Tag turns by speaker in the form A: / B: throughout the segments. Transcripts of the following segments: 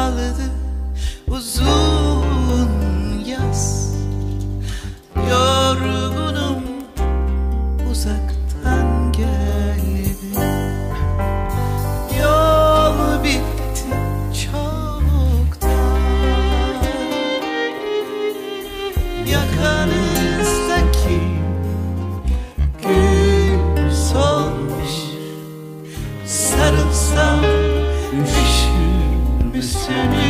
A: all of
B: the the city.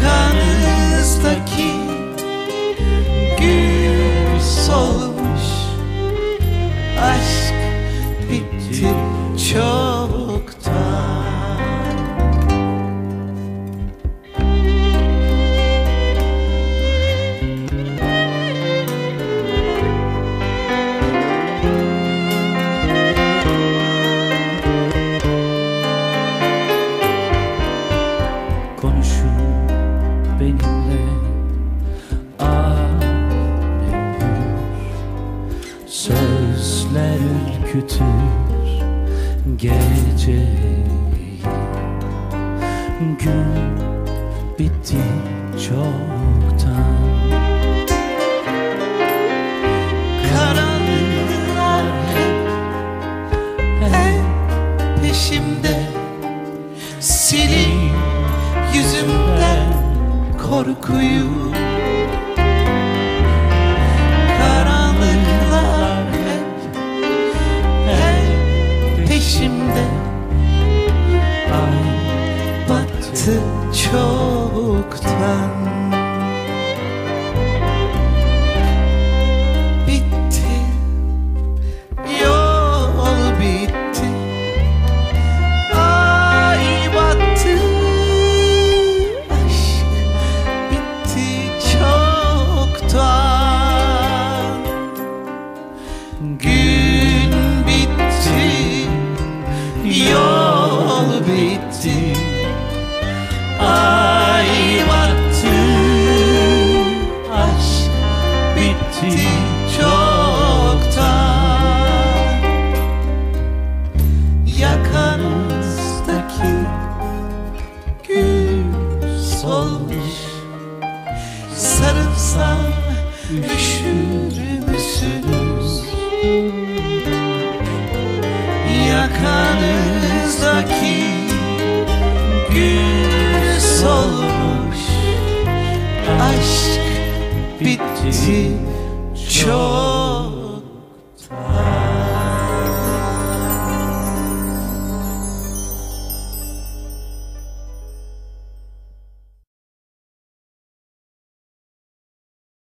B: yıkanızdaki ürkütür geceyi. Gün bitti çoktan.
A: Karanlıklar hep en peşimde. Silin yüzümden korkuyu içimde. Ay battı çoktan. denizdeki gül solmuş Aşk bitti. Çok